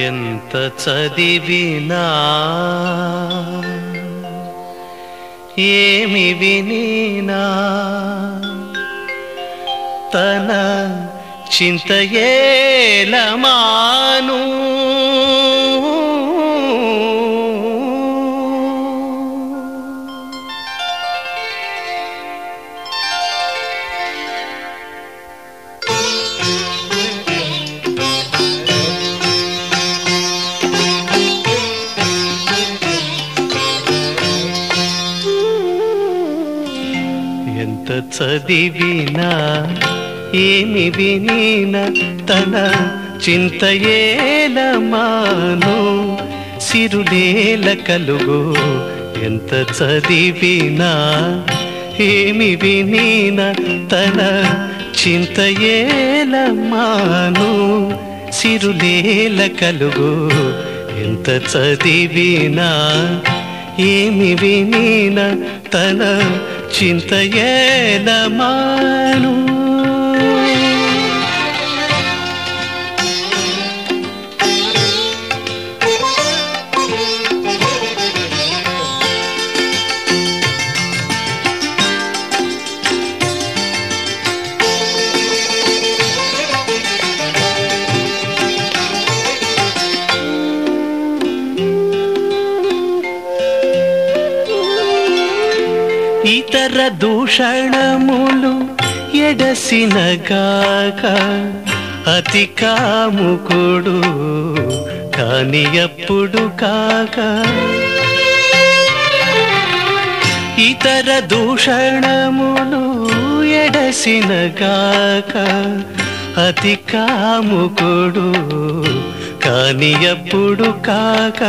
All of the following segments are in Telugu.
ఎంత చదివినా ఏమి వినినా? తన చింత చదివినా ఏమి వినిన తన చింత ఏలమాను సిరులేల కలుగు ఎంత చదివినా ఏమి వినిన తన చింత ఏలమాను సిరులేల కలుగు ఎంత చదివినా ఏమి వినిన తన चिन्तयेद मानु। ఇతర దూషణములు ఎడసినగాక అతి కాముకుడు కాని ఎప్పుడు కాక. ఇతర దూషణములు ఎడసినగాక అతి కాముకుడు కాని ఎప్పుడు కాక.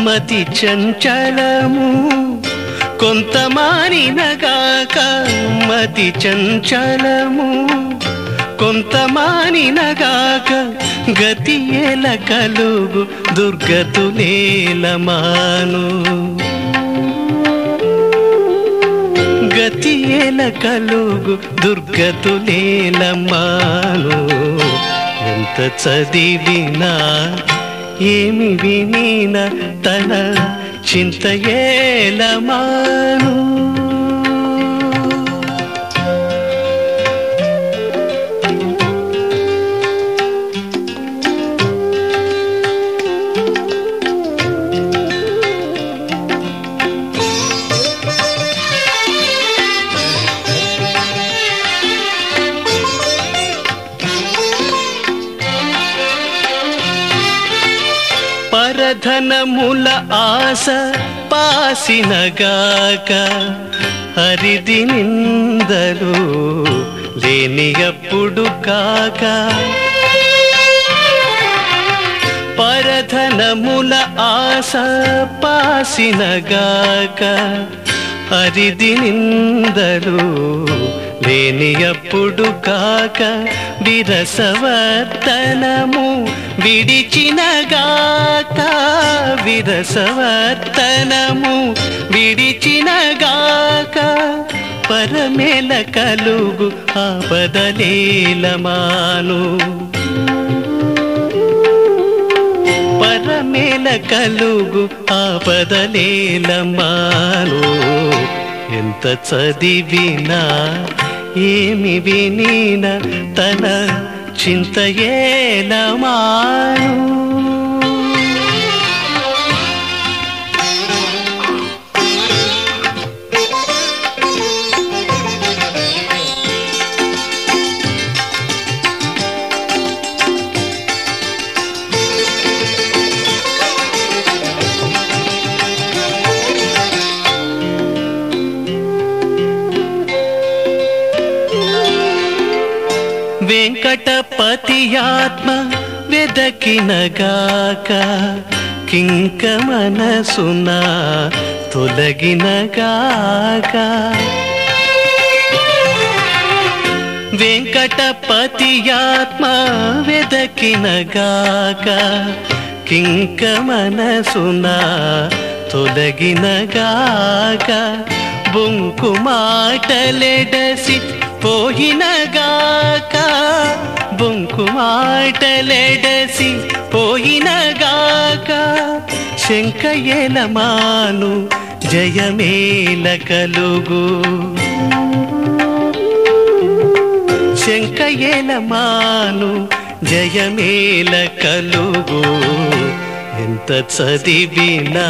మతి చంచలము కొంత మానినగాక మతి చంచలము. కొంత మానినగాక గతి ఎల కలుగు దుర్గతులేలమాను గతి ఎల కలుగు దుర్గతులేలమాను ఎంత చదివినా ఏమి వినిన తన చింత ఏలమాను. ధనముల ఆశ పాసినగాక హరిది నిందలు లేని అప్పుడు కాక. పరధనముల ఆశ పాసినగాక హరిది నిందలు లేని అప్పుడు కాక విరసవర్తనము విడిచినగాక విరసవర్తనము విడిచినగాక పరమేల కలుగు ఆపదలేలమాను పరమేల కలుగు ఆపదలేలమాను ఎంత చదివినా ఏమి వినీన తన చింత వెంకటపతి ఆత్మ వెదకినగాక కింక మనసున తొలగినగాక. వెంకటపతి ఆత్మ వెదకినగాక కింక మనసున తొలగినగాక. బొంకు మాటలెడసి పోయినగాక బొంకు మాటలెడసి పోయినగాక శంకయలమాను జయమేల కలుగు శంకయలమాను జయమేల కలుగు ఎంత చదివినా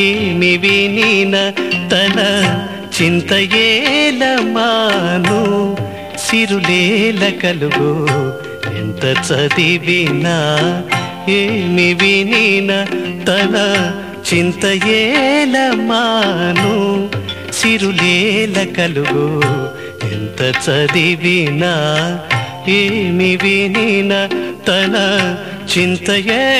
ఏమి వినిన తన చింతయేలమాను సిరులేల కలుగు ఎంత చదివినా ఏమి వినిన తన చింతయేలమాను సిరులేల కలుగు ఎంత చదివినా ఏమి వినిన తన చింతయేలమాను.